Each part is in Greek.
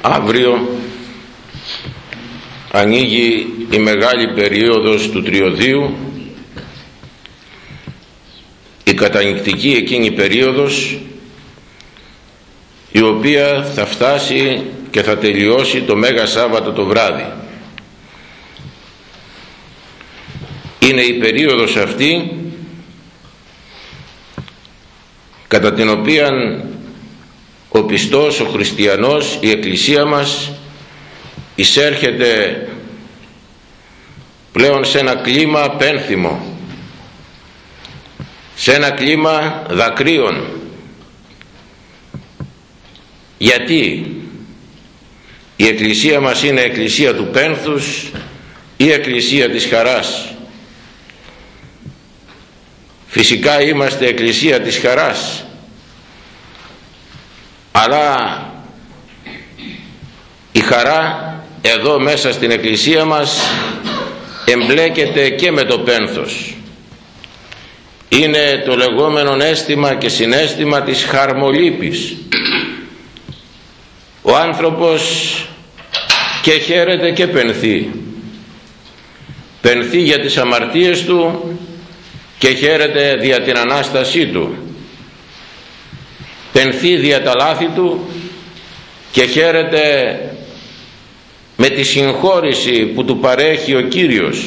αύριο ανοίγει η μεγάλη περίοδος του τριωδίου η κατανυκτική εκείνη περίοδος η οποία θα φτάσει και θα τελειώσει το Μέγα Σάββατο το βράδυ. Είναι η περίοδος αυτή κατά την οποία ο πιστός, ο χριστιανός, η εκκλησία μας εισέρχεται πλέον σε ένα κλίμα πένθυμο σε ένα κλίμα δακρύων. Γιατί η εκκλησία μας είναι εκκλησία του πένθους ή εκκλησία της χαράς. Φυσικά είμαστε εκκλησία της χαράς αλλά η χαρά εδώ μέσα στην εκκλησία μας εμπλέκεται και με το πένθος. Είναι το λεγόμενο αίσθημα και συνέστημα της χαρμολύπης. Ο άνθρωπος και χαίρεται και πενθεί. Πενθεί για τις αμαρτίες του και χαίρεται δια την Ανάστασή του πενθεί δια τα λάθη του και χαίρεται με τη συγχώρηση που του παρέχει ο Κύριος.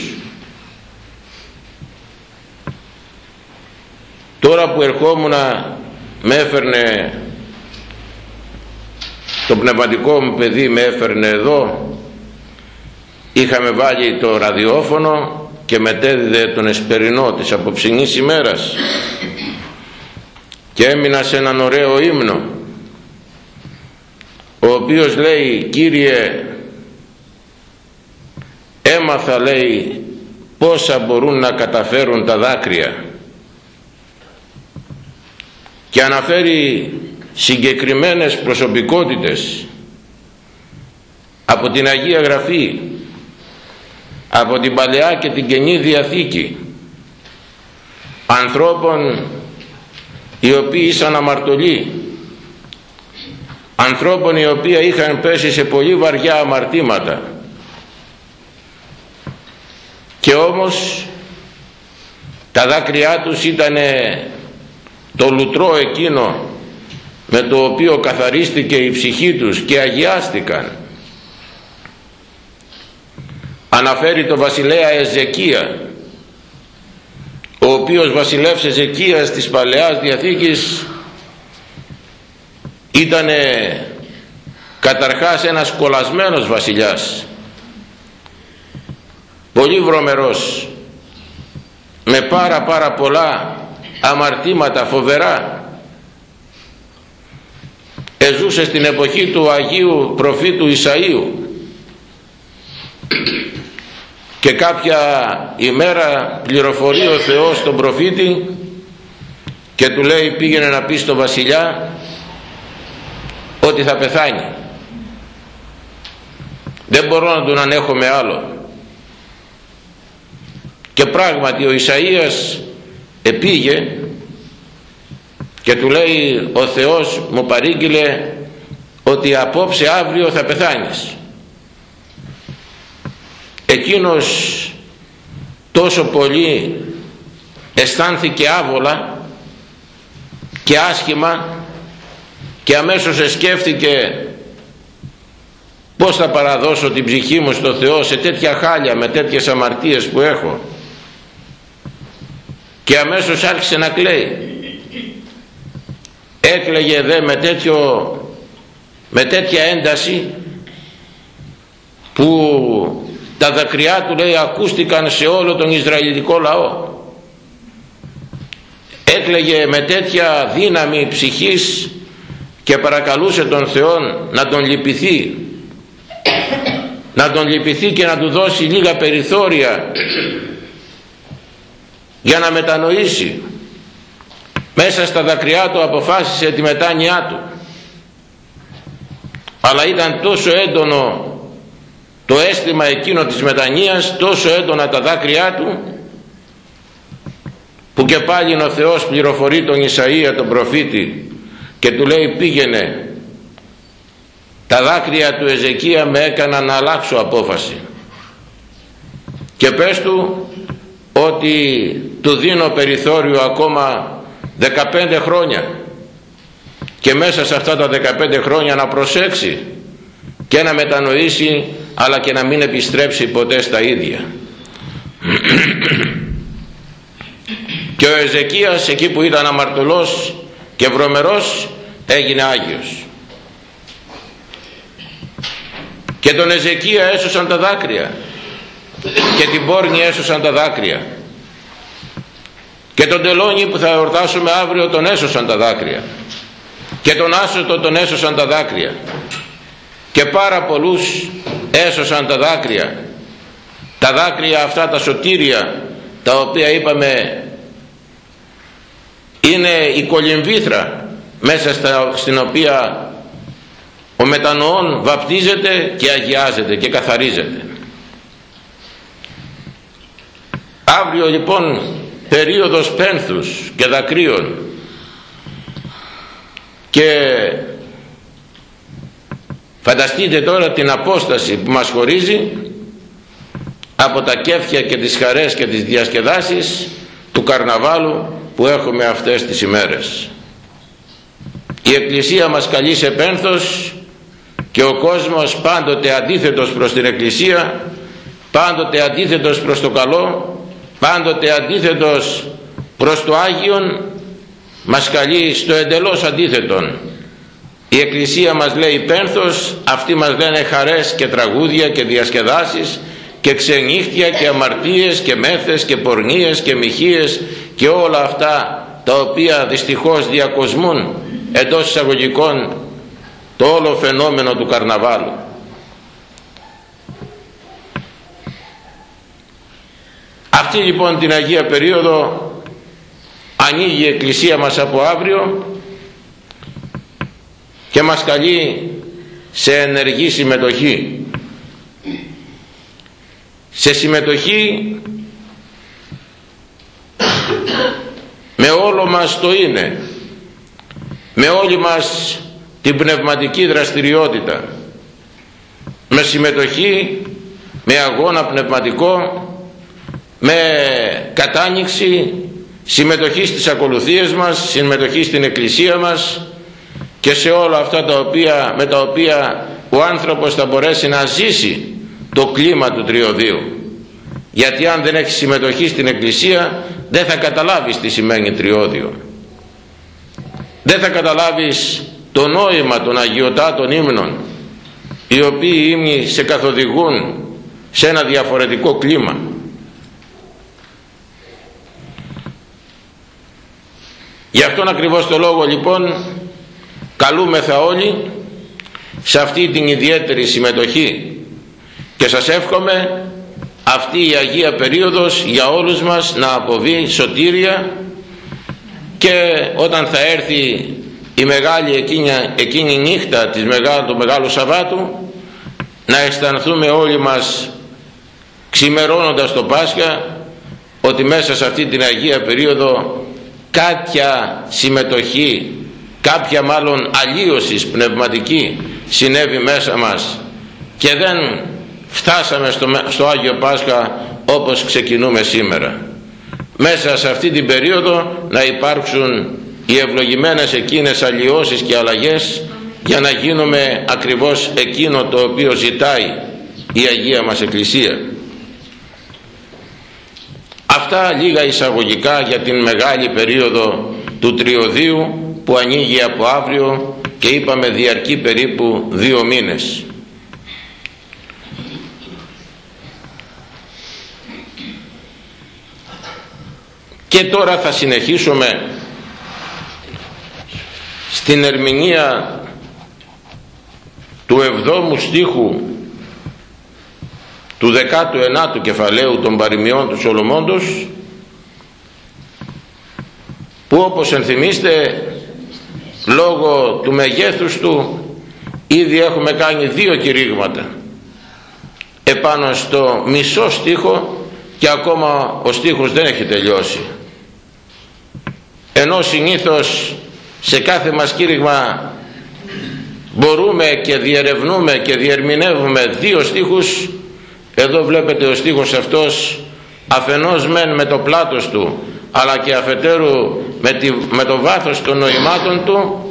Τώρα που ερχόμουν με έφερνε το πνευματικό μου παιδί με έφερνε εδώ είχαμε βάλει το ραδιόφωνο και μετέδιδε τον εσπερινό της απόψινής ημέρας και έμεινα σε έναν ωραίο ύμνο ο οποίος λέει Κύριε έμαθα λέει πόσα μπορούν να καταφέρουν τα δάκρυα και αναφέρει συγκεκριμένες προσωπικότητες από την Αγία Γραφή από την Παλαιά και την Καινή Διαθήκη ανθρώπων οι οποίοι ήσαν αμαρτωλοί. Ανθρώπων οι οποίοι είχαν πέσει σε πολύ βαριά αμαρτήματα. Και όμως τα δάκρυά τους ήταν το λουτρό εκείνο με το οποίο καθαρίστηκε η ψυχή τους και αγιάστηκαν. Αναφέρει το βασιλέα Εζεκία ο οποίος βασιλεύς Εζεκίας της Παλαιάς Διαθήκης ήταν καταρχάς ένας κολλασμένος βασιλιάς. Πολύ βρωμερός με πάρα πάρα πολλά αμαρτήματα φοβερά. Εζούσε στην εποχή του Αγίου Προφήτου Ισαΐου και κάποια ημέρα πληροφορεί ο Θεός τον προφήτη και του λέει πήγαινε να πεις στο βασιλιά ότι θα πεθάνει. Δεν μπορώ να τον ανέχω με άλλο. Και πράγματι ο Ισαΐας επήγε και του λέει ο Θεός μου παρήγγειλε ότι απόψε αύριο θα πεθάνεις εκείνος τόσο πολύ αισθάνθηκε άβολα και άσχημα και αμέσως εσκέφτηκε πως θα παραδώσω την ψυχή μου στο Θεό σε τέτοια χάλια με τέτοιες αμαρτίες που έχω. Και αμέσως άρχισε να κλαίει. Έκλαιγε δε με, τέτοιο, με τέτοια ένταση που τα δακρυά του λέει ακούστηκαν σε όλο τον Ισραηλιτικό λαό έκλαιγε με τέτοια δύναμη ψυχής και παρακαλούσε τον Θεό να τον λυπηθεί να τον λυπηθεί και να του δώσει λίγα περιθώρια για να μετανοήσει. Μέσα στα δακρυά του αποφάσισε τη μετάνοιά του. Αλλά ήταν τόσο έντονο το αίσθημα εκείνο της μετανοίας τόσο έντονα τα δάκρυά του που και πάλι ο Θεός πληροφορεί τον Ισαΐα τον προφήτη και του λέει πήγαινε τα δάκρυα του Εζεκία με έκαναν να αλλάξω απόφαση. Και πες του ότι του δίνω περιθώριο ακόμα 15 χρόνια και μέσα σε αυτά τα 15 χρόνια να προσέξει και να μετανοήσει αλλά και να μην επιστρέψει ποτέ στα ίδια. Και ο Εζεκίας εκεί που ήταν αμαρτωλός και βρωμερός έγινε Άγιος. Και τον Εζεκία έσωσαν τα δάκρυα. Και την πόρνη έσωσαν τα δάκρυα. Και τον τελώνι που θα εορτάσουμε αύριο τον έσωσαν τα δάκρυα. Και τον άσωτο τον έσωσαν τα δάκρυα. Και πάρα πολλούς έσωσαν τα δάκρυα. Τα δάκρυα αυτά τα σωτήρια τα οποία είπαμε είναι η κολυμβήθρα μέσα στα, στην οποία ο μετανοών βαπτίζεται και αγιάζεται και καθαρίζεται. Αύριο λοιπόν περίοδος πένθους και δακρύων και φανταστείτε τώρα την απόσταση που μας χωρίζει από τα κέφια και τις χαρές και τις διασκεδάσεις του καρναβάλου που έχουμε αυτές τις ημέρες. Η Εκκλησία μας καλεί σε πένθος και ο κόσμος πάντοτε αντίθετος προς την Εκκλησία πάντοτε αντίθετος προς το καλό πάντοτε αντίθετος προς το Άγιον μας καλεί στο εντελώς αντίθετον η Εκκλησία μας λέει πένθος αυτοί μας λένε χαρές και τραγούδια και διασκεδάσεις και ξενύχτια και αμαρτίες και μέθες και πορνίες και μοιχείες και όλα αυτά τα οποία δυστυχώς διακοσμούν εντός εισαγωγικών το όλο φαινόμενο του καρναβάλου αυτή λοιπόν την Αγία Περίοδο ανοίγει η Εκκλησία μας από αύριο και μας καλεί σε ενεργή συμμετοχή. Σε συμμετοχή με όλο μας το είναι με όλη μας την πνευματική δραστηριότητα με συμμετοχή με αγώνα πνευματικό με κατάνοιξη συμμετοχή στις ακολουθίες μας συμμετοχή στην εκκλησία μας και σε όλα αυτά τα οποία, με τα οποία ο άνθρωπος θα μπορέσει να ζήσει το κλίμα του τριωδίου. Γιατί αν δεν έχει συμμετοχή στην εκκλησία δεν θα καταλάβεις τι σημαίνει τριώδιο. Δεν θα καταλάβεις το νόημα των αγιωτάτων ύμνων οι οποίοι ύμνοι σε καθοδηγούν σε ένα διαφορετικό κλίμα. Γι' αυτόν ακριβώς το λόγο λοιπόν καλούμεθα όλοι σε αυτή την ιδιαίτερη συμμετοχή και σας εύχομαι αυτή η Αγία Περίοδος για όλους μας να αποβεί σωτήρια και όταν θα έρθει η μεγάλη εκείνη, εκείνη νύχτα της μεγάλου, του Μεγάλου Σαββάτου να αισθανθούμε όλοι μας ξημερώνοντας το Πάσχα ότι μέσα σε αυτή την Αγία Περίοδο κάποια συμμετοχή κάποια μάλλον αλλίωσης πνευματική συνέβη μέσα μας και δεν φτάσαμε στο, στο Άγιο Πάσχα όπως ξεκινούμε σήμερα. Μέσα σε αυτή την περίοδο να υπάρξουν οι ευλογημένες εκείνες αλλοιώσεις και αλλαγές για να γίνουμε ακριβώς εκείνο το οποίο ζητάει η Αγία μας Εκκλησία. Αυτά λίγα εισαγωγικά για την μεγάλη περίοδο του Τριωδίου που ανοίγει από αύριο και είπαμε διαρκεί περίπου δύο μήνες. Και τώρα θα συνεχίσουμε στην ερμηνεία του εβδόμου στίχου του 19ου κεφαλαίου των παροιμιών του Σολομώντος που όπως ενθυμίστε λόγω του μεγέθους του ήδη έχουμε κάνει δύο κηρύγματα. Επάνω στο μισό στίχο και ακόμα ο στίχος δεν έχει τελειώσει. Ενώ συνήθως σε κάθε μας κήρυγμα μπορούμε και διερευνούμε και διερμηνεύουμε δύο στίχους εδώ βλέπετε ο στίχος αυτός αφενός μεν με το πλάτος του αλλά και αφετέρου με, τη, με το βάθος των νοημάτων του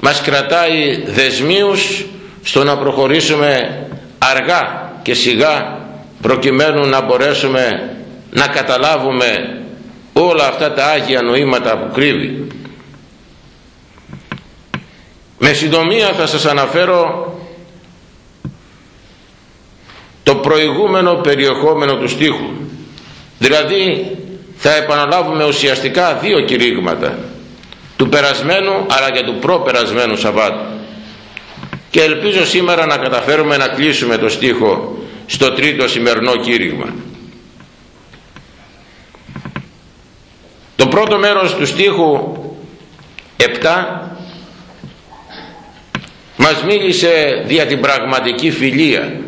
μας κρατάει δεσμίους στο να προχωρήσουμε αργά και σιγά προκειμένου να μπορέσουμε να καταλάβουμε όλα αυτά τα Άγια νοήματα που κρύβει. Με συντομία θα σας αναφέρω το προηγούμενο περιεχόμενο του στίχου. Δηλαδή θα επαναλάβουμε ουσιαστικά δύο κηρύγματα του περασμένου αλλά και του προπερασμένου Σαββάτου. Και ελπίζω σήμερα να καταφέρουμε να κλείσουμε το στίχο στο τρίτο σημερινό κήρυγμα. Το πρώτο μέρος του στίχου 7 μας μίλησε δια την πραγματική φιλία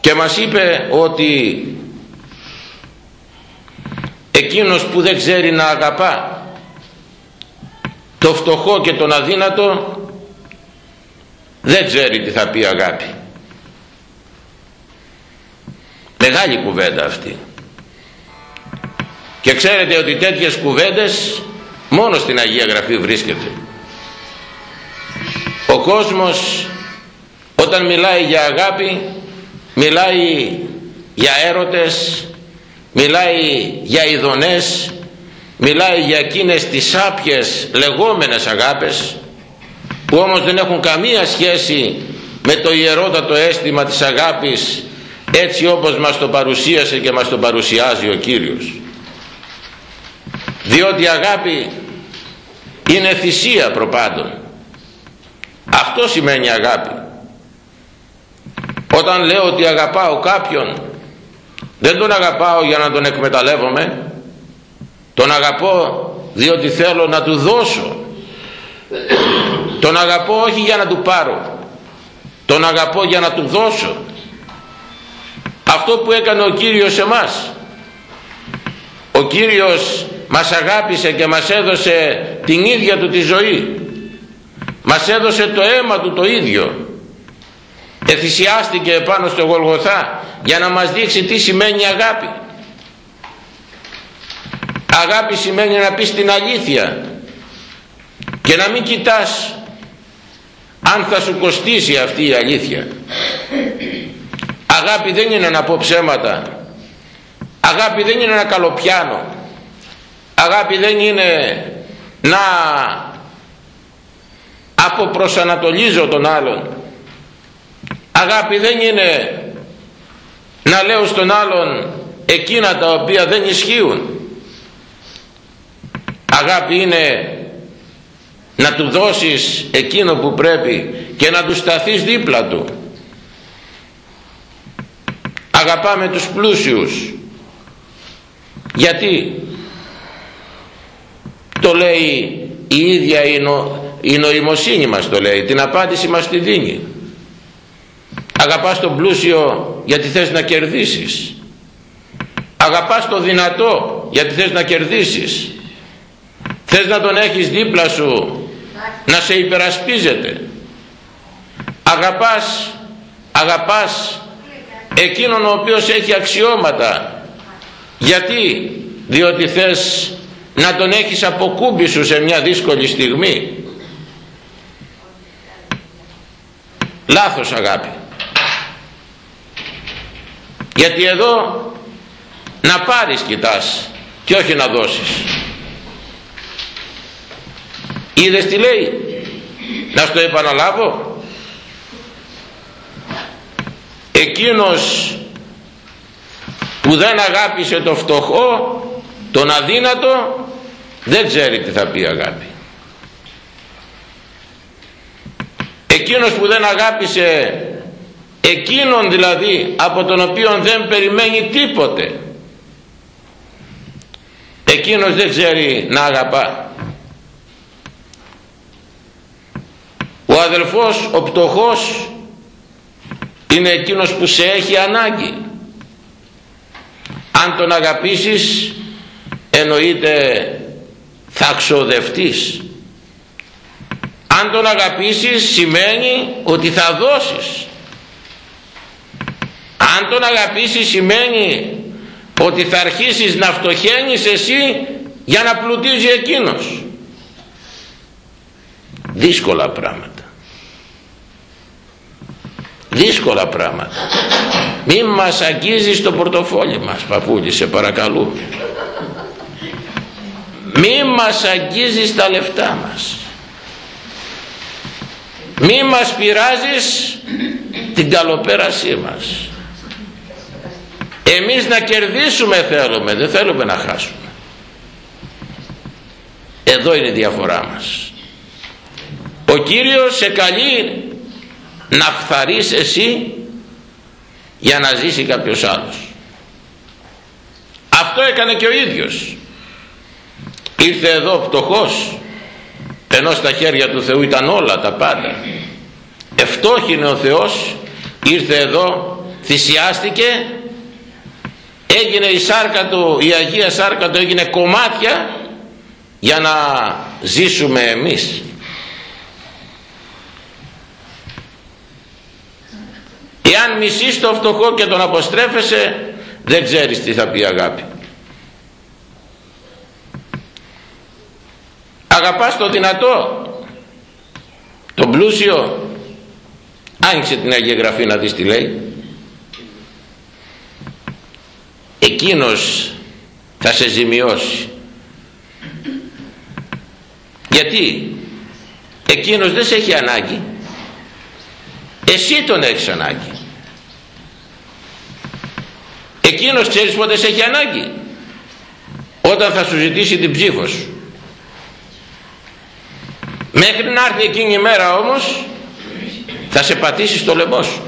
και μας είπε ότι εκείνος που δεν ξέρει να αγαπά. Το φτωχό και τον αδύνατο δεν ξέρει τι θα πει αγάπη. Μεγάλη κουβέντα αυτή. Και ξέρετε ότι τέτοιες κουβέντες μόνο στην Αγία Γραφή βρίσκεται. Ο κόσμος όταν μιλάει για αγάπη μιλάει για έρωτες μιλάει για ειδονές μιλάει για εκείνες τις άπιες λεγόμενες αγάπες που όμως δεν έχουν καμία σχέση με το ιερότατο αίσθημα της αγάπης έτσι όπως μας το παρουσίασε και μας το παρουσιάζει ο Κύριος. Διότι η αγάπη είναι θυσία προπάντων. Αυτό σημαίνει αγάπη. Όταν λέω ότι αγαπάω κάποιον δεν τον αγαπάω για να τον εκμεταλλεύομαι. Τον αγαπώ διότι θέλω να του δώσω. Τον αγαπώ όχι για να του πάρω. Τον αγαπώ για να του δώσω. Αυτό που έκανε ο Κύριος εμάς ο Κύριος μας αγάπησε και μας έδωσε την ίδια του τη ζωή. Μας έδωσε το αίμα του το ίδιο. Εθυσιάστηκε πάνω στο Γολγοθά για να μας δείξει τι σημαίνει αγάπη. Αγάπη σημαίνει να πεις την αλήθεια και να μην κοιτάς αν θα σου κοστίσει αυτή η αλήθεια. Αγάπη δεν είναι να πω ψέματα. Αγάπη δεν είναι να καλοπιάνω. Αγάπη δεν είναι να αποπροσανατολίζω τον άλλον. Αγάπη δεν είναι να λέω στον άλλον εκείνα τα οποία δεν ισχύουν. Αγάπη είναι να του δώσεις εκείνο που πρέπει και να του σταθείς δίπλα του. Αγαπάμε τους πλούσιους. Γιατί; Το λέει η ίδια η, νο, η νοημοσύνη μας το λέει την απάντηση μας τη δίνει αγαπάς τον πλούσιο γιατί θες να κερδίσεις. Αγαπάς το δυνατό γιατί θες να κερδίσεις. Θες να τον έχεις δίπλα σου να σε υπερασπίζεται. Αγαπάς αγαπάς εκείνον ο οποίος έχει αξιώματα. Γιατί; Διότι θες να τον έχεις από κούμπι σου σε μια δύσκολη στιγμή. Λάθος αγάπη γιατί εδώ να πάρεις κοιτάς και όχι να δώσεις. Είδες τι λέει; Να στο επαναλάβω. Εκείνος που δεν αγάπησε το φτωχό τον αδύνατο δεν ξέρει τι θα πει αγάπη. Εκείνος που δεν αγάπησε εκείνον δηλαδή από τον οποίο δεν περιμένει τίποτε. Εκείνος δεν ξέρει να αγαπά. Ο αδελφός ο πτωχός είναι εκείνος που σε έχει ανάγκη. Αν τον αγαπήσεις εννοείται θα ξοδευτείς. Αν τον αγαπήσεις σημαίνει ότι θα δώσεις αν τον αγαπήσεις σημαίνει ότι θα αρχίσεις να φτωχαίνεις εσύ για να πλουτίζει εκείνος. Δύσκολα πράγματα. Δύσκολα πράγματα. Μην μας αγγίζεις το πορτοφόλι μας παππούλη σε παρακαλούμε μην μας αγγίζεις τα λεφτά μας. Μη μας πειράζεις την καλοπέρασή μας εμείς να κερδίσουμε θέλουμε δεν θέλουμε να χάσουμε. Εδώ είναι η διαφορά μας. Ο Κύριος σε καλεί να φθαρείς εσύ για να ζήσει κάποιος άλλος. Αυτό έκανε και ο ίδιος. Ήρθε εδώ πτωχός ενώ στα χέρια του Θεού ήταν όλα τα πάντα. Ευτόχινε ο Θεός ήρθε εδώ θυσιάστηκε έγινε η σάρκα του η Αγία Σάρκα του έγινε κομμάτια για να ζήσουμε εμείς. Εάν μισείς το φτωχό και τον αποστρέφεσαι δεν ξέρεις τι θα πει αγάπη. Αγαπάς το δυνατό το πλούσιο. Άνοιξε την Αγία Γραφή να δεις τι λέει εκείνος θα σε ζημιώσει. Γιατί εκείνος δεν σε έχει ανάγκη. Εσύ τον έχεις ανάγκη. Εκείνος ξέρεις πότε σε έχει ανάγκη. Όταν θα σου ζητήσει την ψήφο σου. Μέχρι να έρθει εκείνη η μέρα όμως θα σε πατήσει στο λαιμό σου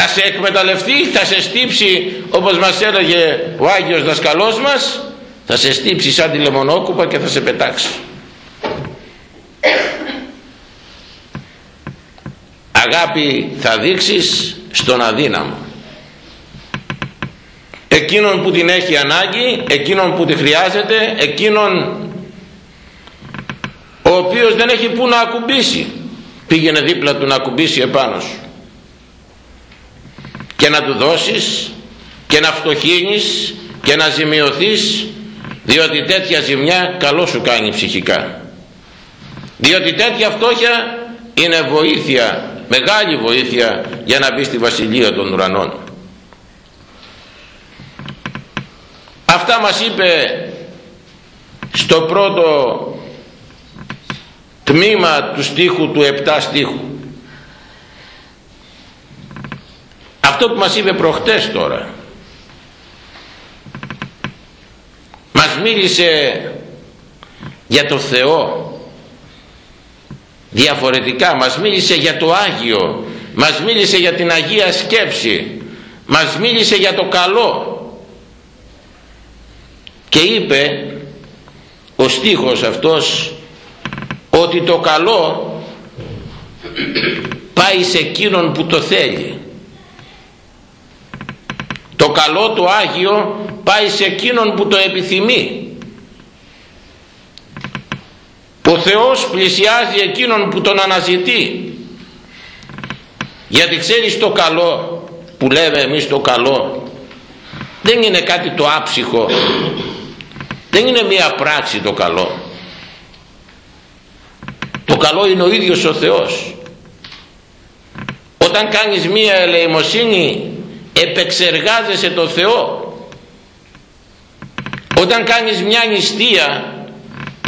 θα σε εκμεταλλευτεί θα σε στύψει όπως μας έλεγε ο Άγιος δασκαλός μας θα σε στύψει σαν τη λεμονόκουπα και θα σε πετάξει. Αγάπη θα δείξεις στον αδύναμο. Εκείνον που την έχει ανάγκη εκείνον που τη χρειάζεται εκείνον ο οποίος δεν έχει που να ακουμπήσει. Πήγαινε δίπλα του να ακουμπήσει επάνω σου και να του δώσεις και να φτωχύνεις και να ζημιωθείς διότι τέτοια ζημιά καλό σου κάνει ψυχικά. Διότι τέτοια φτώχεια είναι βοήθεια μεγάλη βοήθεια για να μπει στη βασιλεία των ουρανών. Αυτά μας είπε στο πρώτο τμήμα του στίχου του 7 στίχου αυτό που μας είπε προχτές τώρα. Μας μίλησε για το Θεό. Διαφορετικά μας μίλησε για το Άγιο. Μας μίλησε για την Αγία Σκέψη. Μας μίλησε για το καλό. Και είπε ο στίχος αυτός ότι το καλό πάει σε εκείνον που το θέλει το καλό το Άγιο πάει σε εκείνον που το επιθυμεί. Ο Θεός πλησιάζει εκείνον που τον αναζητεί. Γιατί ξέρεις το καλό που λέμε εμείς το καλό δεν είναι κάτι το άψυχο. Δεν είναι μία πράξη το καλό. Το καλό είναι ο ίδιος ο Θεός. Όταν κάνεις μία ελεημοσύνη επεξεργάζεσαι το Θεό. Όταν κάνεις μια νηστεία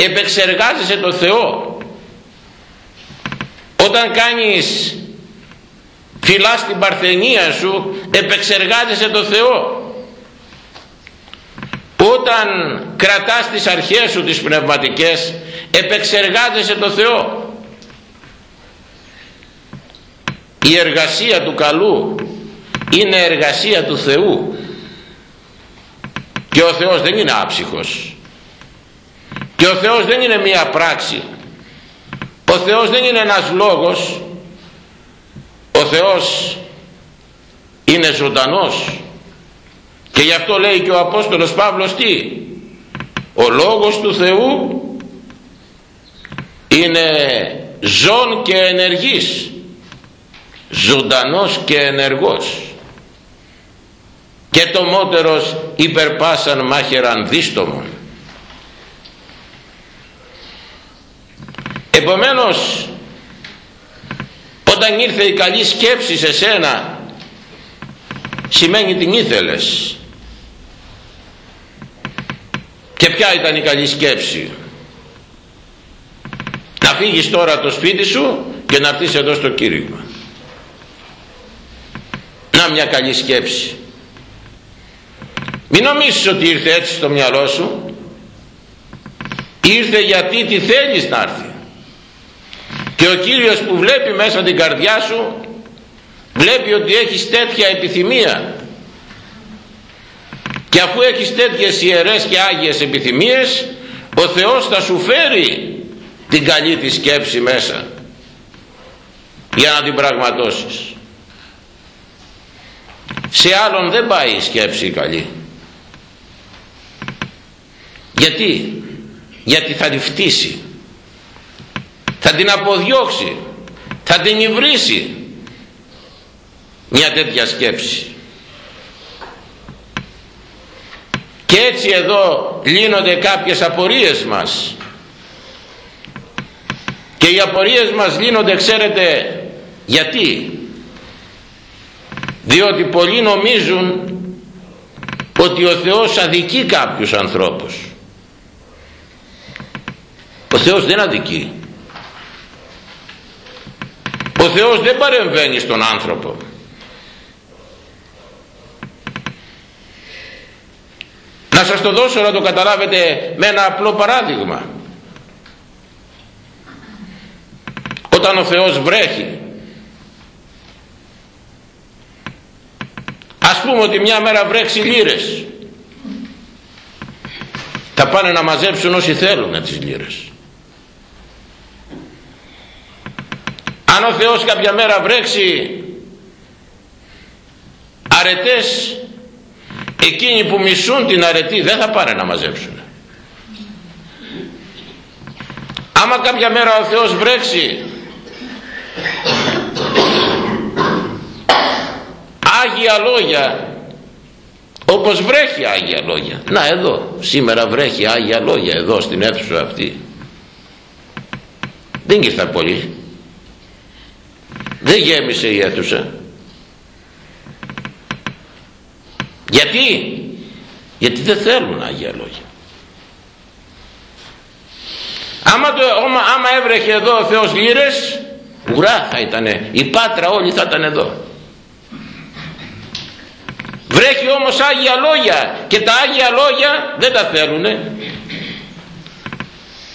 επεξεργάζεσαι το Θεό. Όταν κάνεις φυλάς την παρθενία σου επεξεργάζεσαι το Θεό. Όταν κρατάς τις αρχές σου τις πνευματικές επεξεργάζεσαι το Θεό. Η εργασία του καλού είναι εργασία του Θεού. Και ο Θεός δεν είναι άψυχος. Και ο Θεός δεν είναι μία πράξη. Ο Θεός δεν είναι ένας λόγος. Ο Θεός είναι ζωντανός. Και γι' αυτό λέει και ο Απόστολος Παύλος τι; Ο Λόγος του Θεού είναι ζών και ενεργής. Ζωντανός και ενεργός και το μότερος υπερπάσαν μάχεραν δίστομον επομένως όταν ήρθε η καλή σκέψη σε σένα σημαίνει την ήθελες. Και ποια ήταν η καλή σκέψη; Να φύγεις τώρα το σπίτι σου και να έρθεις εδώ στο κήρυγμα. Να μια καλή σκέψη μην νομίζεις ότι ήρθε έτσι στο μυαλό σου. Ήρθε γιατί τι θέλεις να έρθει. Και ο Κύριος που βλέπει μέσα την καρδιά σου βλέπει ότι έχεις τέτοια επιθυμία. Και αφού έχεις τέτοιες ιερές και άγιες επιθυμίες ο Θεός θα σου φέρει την καλή της σκέψη μέσα για να την πραγματώσεις. Σε άλλον δεν πάει η σκέψη καλή γιατί; Γιατί θα τη φτύσει. Θα την αποδιώξει. Θα την υβρίσει. Μια τέτοια σκέψη. Και έτσι εδώ λύνονται κάποιες απορίες μας. Και οι απορίες μας λύνονται ξέρετε γιατί; Διότι πολλοί νομίζουν ότι ο Θεός αδικεί κάποιους ανθρώπους ο Θεός δεν αδικεί. Ο Θεός δεν παρεμβαίνει στον άνθρωπο. Να σας το δώσω να το καταλάβετε με ένα απλό παράδειγμα. Όταν ο Θεός βρέχει ας πούμε ότι μια μέρα βρέξει λύρες. Θα πάνε να μαζέψουν όσοι θέλουν τις λύρες αν ο Θεός κάποια μέρα βρέξει αρετές εκείνοι που μισούν την αρετή δεν θα πάνε να μαζέψουν. Άμα κάποια μέρα ο Θεός βρέξει Άγια λόγια όπως βρέχει Άγια λόγια. Να εδώ σήμερα βρέχει Άγια λόγια εδώ στην αίθουσα αυτή. Δεν ήρθα πολύ δεν γέμισε η αίθουσα. Γιατί; Γιατί δεν θέλουν Άγια Λόγια. Άμα, το, άμα, άμα έβρεχε εδώ ο Θεός λύρες ουρά θα ήτανε. Η Πάτρα όλοι θα ήταν εδώ. Βρέχει όμως Άγια Λόγια και τα Άγια Λόγια δεν τα θέλουνε.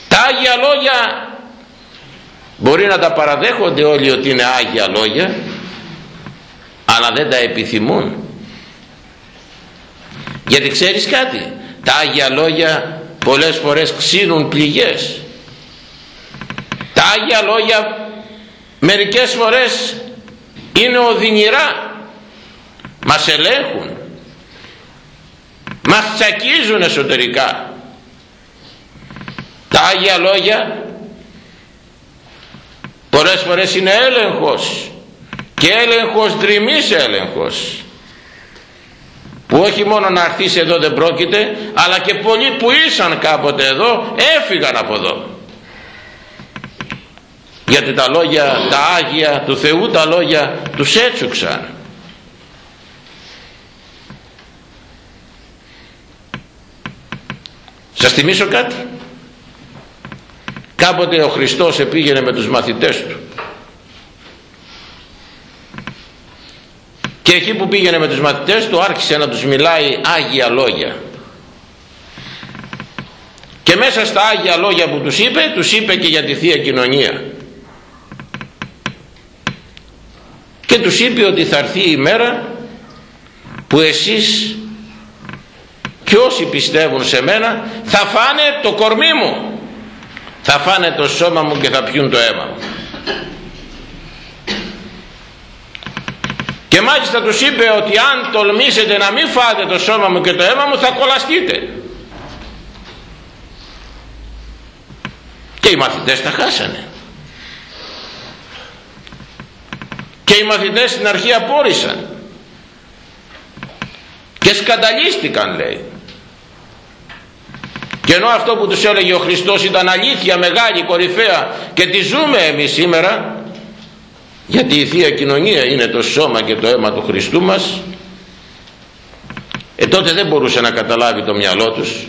Τα Άγια Λόγια μπορεί να τα παραδέχονται όλοι ότι είναι Άγια Λόγια αλλά δεν τα επιθυμούν. Γιατί ξέρεις κάτι τα Άγια Λόγια πολλές φορές ξύνουν πληγές. Τα Άγια Λόγια μερικές φορές είναι οδυνηρά μας ελέγχουν μας τσακίζουν εσωτερικά. Τα Άγια Λόγια πολλές φορές είναι έλεγχος και έλεγχος δρυμής έλεγχος που όχι μόνο να έρθεις εδώ δεν πρόκειται αλλά και πολλοί που ήσαν κάποτε εδώ έφυγαν από εδώ. Γιατί τα λόγια τα Άγια του Θεού τα λόγια τους έτσουξαν. Σας θυμίσω κάτι κάποτε ο Χριστός επήγαινε με τους μαθητές του. Και εκεί που πήγαινε με τους μαθητές του άρχισε να τους μιλάει Άγια Λόγια. Και μέσα στα Άγια Λόγια που τους είπε τους είπε και για τη Θεία Κοινωνία. Και τους είπε ότι θα έρθει η μέρα που εσείς και όσοι πιστεύουν σε μένα θα φάνε το κορμί μου θα φάνε το σώμα μου και θα πιούν το αίμα μου. Και μάλιστα τους είπε ότι αν τολμήσετε να μην φάτε το σώμα μου και το αίμα μου θα κολλαστείτε και οι μαθητές τα χάσανε. Και οι μαθητές στην αρχή απόρρισαν. Και σκανταλίστηκαν λέει και ενώ αυτό που τους έλεγε ο Χριστός ήταν αλήθεια μεγάλη κορυφαία και τη ζούμε εμείς σήμερα γιατί η Θεία Κοινωνία είναι το σώμα και το αίμα του Χριστού μας ε τότε δεν μπορούσε να καταλάβει το μυαλό τους.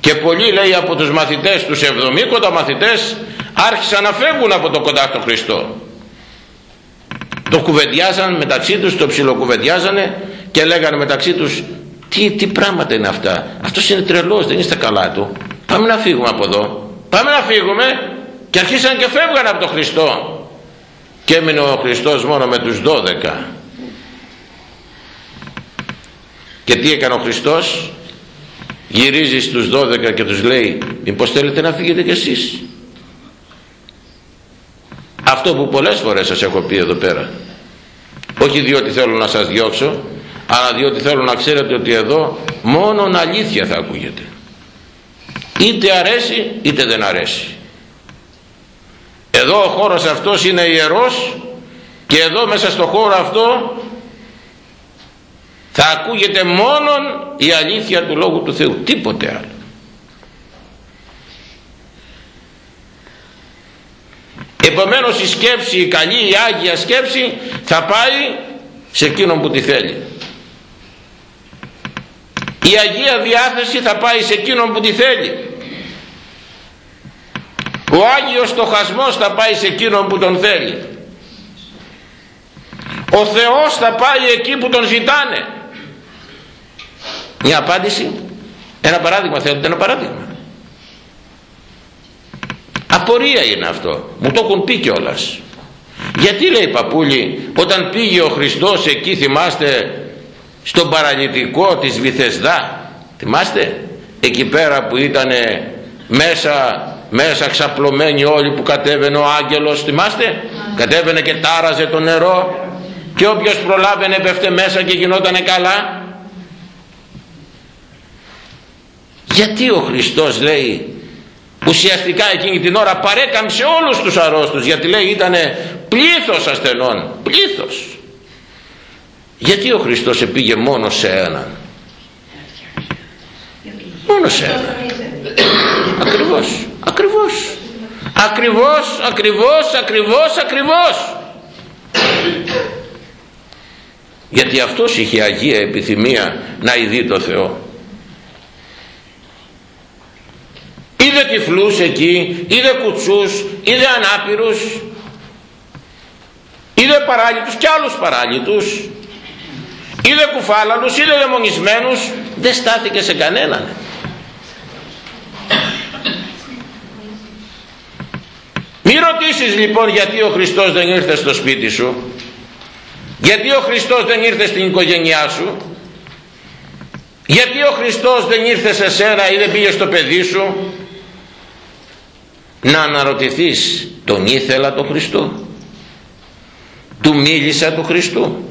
Και πολλοί λέει από τους μαθητές τους 70 μαθητές άρχισαν να φεύγουν από το κοντά του Χριστό. Το κουβεντιάζαν μεταξύ τους το ψιλοκουβεντιάζανε και λέγανε μεταξύ τους τι, τι πράγματα είναι αυτά; Αυτός είναι τρελός δεν είστε καλά του. Πάμε να φύγουμε από εδώ. Πάμε να φύγουμε και αρχίσαν και φεύγαν από τον Χριστό. Και έμεινε ο Χριστός μόνο με τους 12 και τι έκανε ο Χριστός; Γυρίζει στους 12 και τους λέει μήπως θέλετε να φύγετε κι εσείς; Αυτό που πολλές φορές σας έχω πει εδώ πέρα. Όχι διότι θέλω να σας διώξω αλλά διότι θέλω να ξέρετε ότι εδώ μόνον αλήθεια θα ακούγεται. Είτε αρέσει είτε δεν αρέσει. Εδώ ο χώρος αυτός είναι ιερός και εδώ μέσα στο χώρο αυτό θα ακούγεται μόνον η αλήθεια του Λόγου του Θεού. Τίποτε άλλο. Επομένως η σκέψη η καλή η Άγια σκέψη θα πάει σε εκείνον που τη θέλει η Αγία Διάθεση θα πάει σε εκείνον που τη θέλει. Ο Άγιος στοχασμός θα πάει σε εκείνον που τον θέλει. Ο Θεός θα πάει εκεί που τον ζητάνε. Μια απάντηση. Ένα παράδειγμα θέλετε ένα παράδειγμα. Απορία είναι αυτό. Μου το έχουν πει κιόλας. γιατί λέει παππούλη όταν πήγε ο Χριστός εκεί θυμάστε στον παραλυτικό της Βυθεσδά θυμάστε εκεί πέρα που ήταν μέσα μέσα ξαπλωμένοι όλοι που κατέβαινε ο άγγελος θυμάστε; Κατέβαινε και τάραζε το νερό και όποιος προλάβαινε πέφτε μέσα και γινότανε καλά. Γιατί ο Χριστός λέει ουσιαστικά εκείνη την ώρα παρέκαμψε όλους τους αρρώστους γιατί λέει ήτανε πλήθος ασθενών πλήθος γιατί ο Χριστός επήγε μόνο σε έναν; Μόνο σε έναν. Ακριβώς ακριβώς. Ακριβώς ακριβώς ακριβώς ακριβώς. Γιατί αυτός είχε αγία επιθυμία να ειδεί το Θεό. Είδε τυφλούς εκεί είδε κουτσούς είδε ανάπηρους είδε παράλυτους και άλλους παράλυτους είδε κουφάλαλους είδε δαιμονισμένους. Δεν στάθηκε σε κανέναν. Μη ρωτήσεις λοιπόν γιατί ο Χριστός δεν ήρθε στο σπίτι σου. Γιατί ο Χριστός δεν ήρθε στην οικογένειά σου. Γιατί ο Χριστός δεν ήρθε σε σένα ή δεν πήγε στο παιδί σου. Να αναρωτηθείς τον ήθελα τον Χριστό. Του μίλησα του Χριστού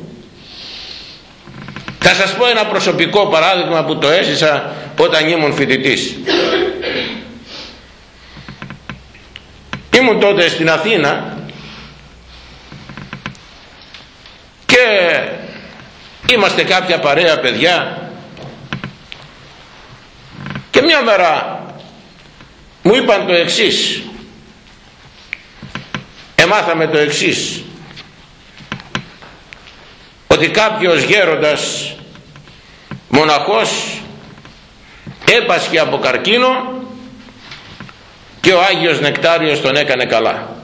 θα σας πω ένα προσωπικό παράδειγμα που το έζησα όταν ήμουν φοιτητής. Ήμουν τότε στην Αθήνα και είμαστε κάποια παρέα παιδιά και μια μέρα μου είπαν το εξής. Εμάθαμε το εξής ότι κάποιος γέροντας μοναχός έπασχε από καρκίνο και ο Άγιος Νεκτάριος τον έκανε καλά.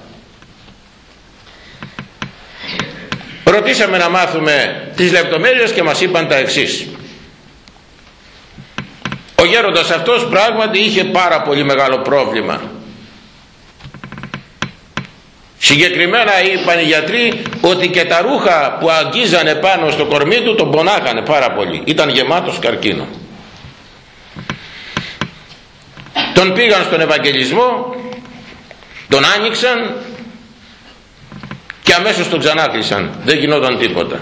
Ρωτήσαμε να μάθουμε τις λεπτομέρειες και μας είπαν τα εξής. Ο γέροντας αυτός πράγματι είχε πάρα πολύ μεγάλο πρόβλημα συγκεκριμένα είπαν οι γιατροί ότι και τα ρούχα που αγγίζανε πάνω στο κορμί του τον πονάγανε πάρα πολύ. Ήταν γεμάτος καρκίνο. Τον πήγαν στον Ευαγγελισμό τον άνοιξαν και αμέσως τον ξανάκλεισαν. Δεν γινόταν τίποτα.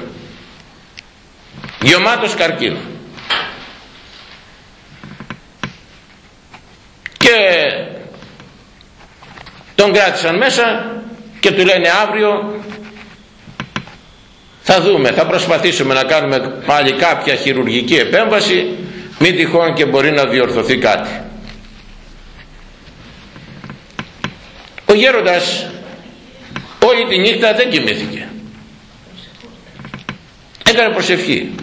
Γεμάτος καρκίνο. Και τον κράτησαν μέσα και του λένε αύριο θα δούμε, θα προσπαθήσουμε να κάνουμε πάλι κάποια χειρουργική επέμβαση μη τυχόν και μπορεί να διορθωθεί κάτι. Ο γέροντας όλη τη νύχτα δεν κοιμήθηκε. Έκανε προσευχή.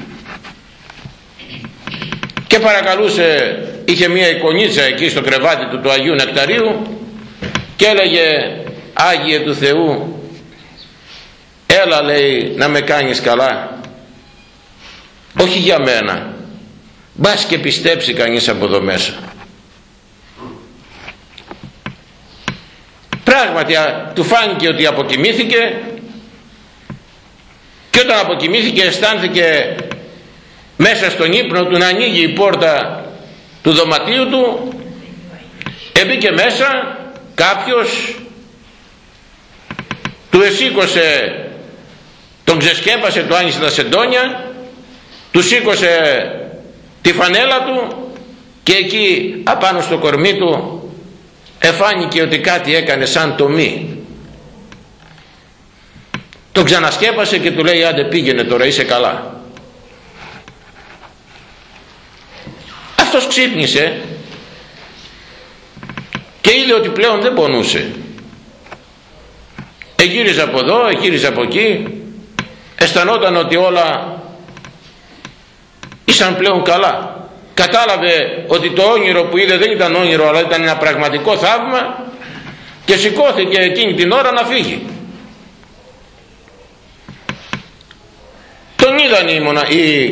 Και παρακαλούσε, είχε μια εικονίτσα εκεί στο κρεβάτι του του Αγίου Νεκταρίου και έλεγε Άγιε του Θεού έλα λέει να με κάνεις καλά. Όχι για μένα. Μπας και πιστέψει κανείς από εδώ μέσα. Πράγματι του φάνηκε ότι αποκοιμήθηκε και όταν αποκοιμήθηκε αισθάνθηκε μέσα στον ύπνο του να ανοίγει η πόρτα του δωματίου του. Εμπήκε μέσα κάποιος του εσήκωσε τον ξεσκέπασε του άνοιξε τα σεντόνια του σήκωσε τη φανέλα του και εκεί απάνω στο κορμί του εφάνηκε ότι κάτι έκανε σαν το μη. Τον ξανασκέπασε και του λέει άντε πήγαινε τώρα είσαι καλά αυτός ξύπνησε και είδε ότι πλέον δεν πονούσε εγύριζε από εδώ, εγύριζε από εκεί. Αισθανόταν ότι όλα ήσαν πλέον καλά. Κατάλαβε ότι το όνειρο που είδε δεν ήταν όνειρο αλλά ήταν ένα πραγματικό θαύμα και σηκώθηκε εκείνη την ώρα να φύγει. Τον είδαν οι, μονα... οι...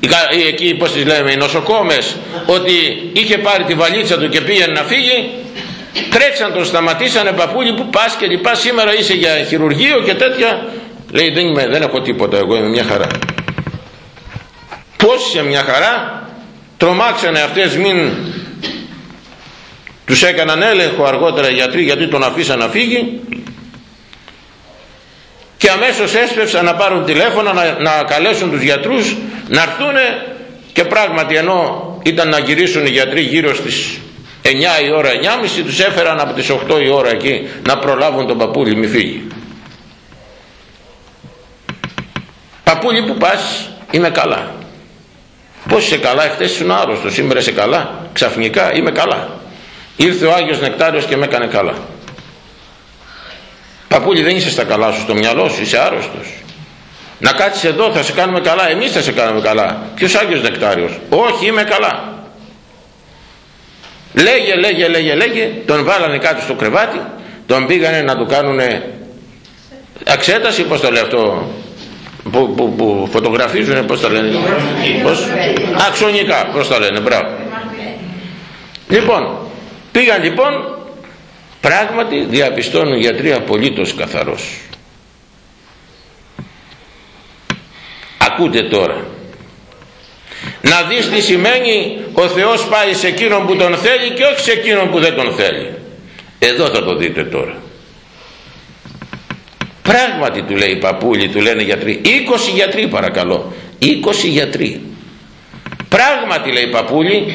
οι... εκεί πως τις λέμε οι νοσοκόμες ότι είχε πάρει τη βαλίτσα του και πήγαινε να φύγει τρέξαν τον σταματήσανε παππούλη που πας και λοιπά σήμερα είσαι για χειρουργείο και τέτοια. Λέει δεν, είμαι, δεν έχω τίποτα εγώ είμαι μια χαρά. Πως είσαι μια χαρά; Τρομάξανε αυτές μην τους έκαναν έλεγχο αργότερα οι γιατροί γιατί τον αφήσαν να φύγει. Και αμέσως έσπευσαν να πάρουν τηλέφωνα να, να καλέσουν τους γιατρούς να έρθουν και πράγματι ενώ ήταν να γυρίσουν οι γιατροί γύρω στις 9 η ώρα 9.30 τους έφεραν από τις 8 η ώρα εκεί να προλάβουν τον παππούλη μη φύγει. Παππούλη που πας είμαι καλά. Πως είσαι καλά εχθές ήσουν άρρωστος σήμερα είσαι καλά. Ξαφνικά είμαι καλά. Ήρθε ο Άγιος Νεκτάριος και με έκανε καλά. Παππούλη δεν είσαι στα καλά σου στο μυαλό σου είσαι άρρωστος. Να κάτσεις εδώ θα σε κάνουμε καλά εμείς θα σε κάνουμε καλά. Ποιος Άγιος Νεκτάριος; Όχι είμαι καλά λέγε λέγε λέγε λέγε. Τον βάλανε κάτω στο κρεβάτι. Τον πήγανε να του κάνουν εξέταση πως το λέει αυτό που, που, που φωτογραφίζουν πως τα λένε. Πως, αξονικά πως τα λένε μπράβο. Λοιπόν πήγαν λοιπόν πράγματι διαπιστώνουν γιατροί απολύτως καθαρός. Ακούτε τώρα να δεις τι σημαίνει ο Θεός πάει σε εκείνον που τον θέλει και όχι σε εκείνον που δεν τον θέλει. Εδώ θα το δείτε τώρα. Πράγματι του λέει παππούλη του λένε γιατροί 20 γιατροί παρακαλώ 20 γιατροί. Πράγματι λέει παππούλη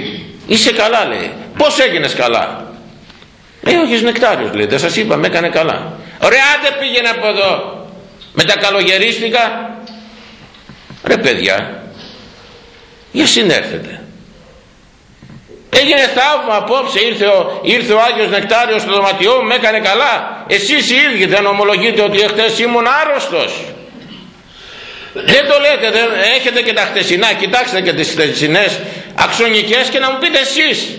είσαι καλά λέει. Πως έγινες καλά; Λέει όχι νεκτάριος λέει δεν σας είπα με έκανε καλά. Ωραία άντε πήγαινε από εδώ. Με τα καλογερίστικα ρε παιδιά για συνέρθετε Έγινε θαύμα απόψε, ήρθε ο, ήρθε ο Άγιος Νεκτάριος στο δωματιό μου, με έκανε καλά. Εσείς οι ίδιοι δεν ομολογείτε ότι εχθές ήμουν άρρωστος. Δεν το λέτε, δεν, έχετε και τα χτεσινά, κοιτάξτε και τις χτεσινές αξονικές και να μου πείτε εσείς.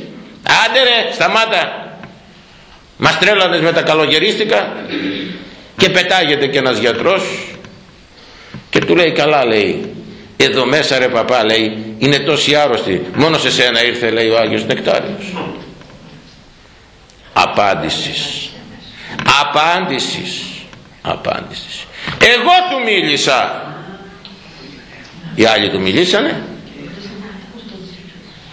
Άντε ρε, σταμάτα. Μας τρέλανες με τα καλογερίστικα και πετάγεται και ένας γιατρός και του λέει καλά λέει εδώ μέσα ρε παπά λέει είναι τόσοι άρρωστοι. Μόνο σε σένα ήρθε λέει ο Άγιος Νεκτάριος. Απάντησης. Απάντησης. Απάντησης. Εγώ του μίλησα. Οι άλλοι του μιλήσανε.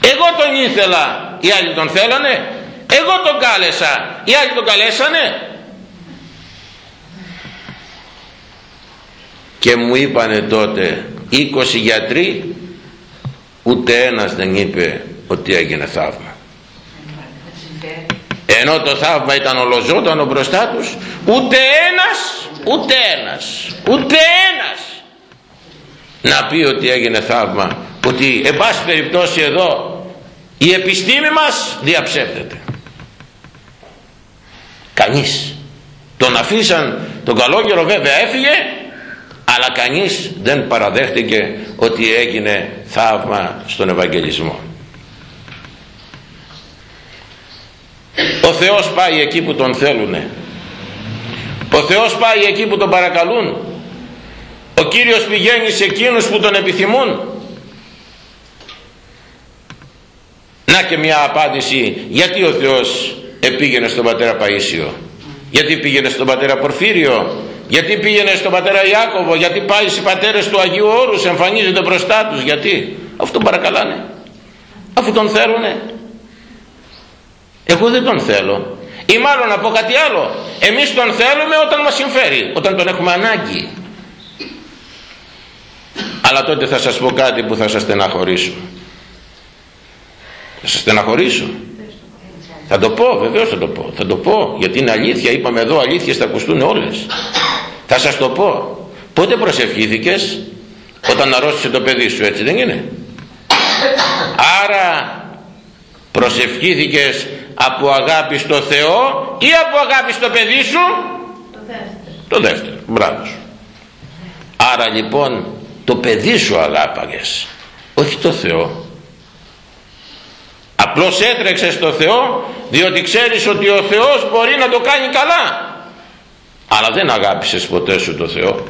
Εγώ τον ήθελα. Οι άλλοι τον θέλανε. Εγώ τον κάλεσα. Οι άλλοι τον καλέσανε. Και μου είπανε τότε 20 γιατροί ούτε ένας δεν είπε ότι έγινε θαύμα. Ενώ το θαύμα ήταν ολοζώτανο μπροστά τους ούτε ένας ούτε ένας ούτε ένας να πει ότι έγινε θαύμα. Ότι εν πάση περιπτώσει εδώ η επιστήμη μας διαψεύδεται. Κανείς. Τον αφήσαν τον καλό καιρό βέβαια έφυγε αλλά κανείς δεν παραδέχτηκε ότι έγινε θαύμα στον Ευαγγελισμό. Ο Θεός πάει εκεί που τον θέλουνε. Ο Θεός πάει εκεί που τον παρακαλούν. Ο Κύριος πηγαίνει σε εκείνους που τον επιθυμούν. Να και μια απάντηση γιατί ο Θεός επήγαινε στον πατέρα Παΐσιο γιατί πήγαινε στον πατέρα Πορφύριο; Γιατί πήγαινε στον πατέρα Ιάκωβο γιατί πάει οι πατέρες του Αγίου Όρους εμφανίζονται μπροστά τους γιατί; Αφού τον παρακαλάνε. Αφού τον θέλουνε εγώ δεν τον θέλω. Ή μάλλον να πω κάτι άλλο. Εμείς τον θέλουμε όταν μας συμφέρει όταν τον έχουμε ανάγκη. Αλλά τότε θα σας πω κάτι που θα σας στεναχωρήσω. Θα σας στεναχωρήσω θα το πω βεβαίως θα το πω. Θα το πω γιατί είναι αλήθεια. Είπαμε εδώ αλήθειες θα ακουστούν όλες. Θα σας το πω. Πότε προσευχήθηκες; Όταν αρρώστησε το παιδί σου έτσι δεν είναι; Άρα προσευχήθηκες από αγάπη στο Θεό ή από αγάπη στο παιδί σου; Το δεύτερο. το δεύτερο. Μπράβο σου. Άρα λοιπόν το παιδί σου αγάπαγες όχι το Θεό απλώς έτρεξες στο Θεό διότι ξέρεις ότι ο Θεός μπορεί να το κάνει καλά. Αλλά δεν αγάπησες ποτέ σου το Θεό.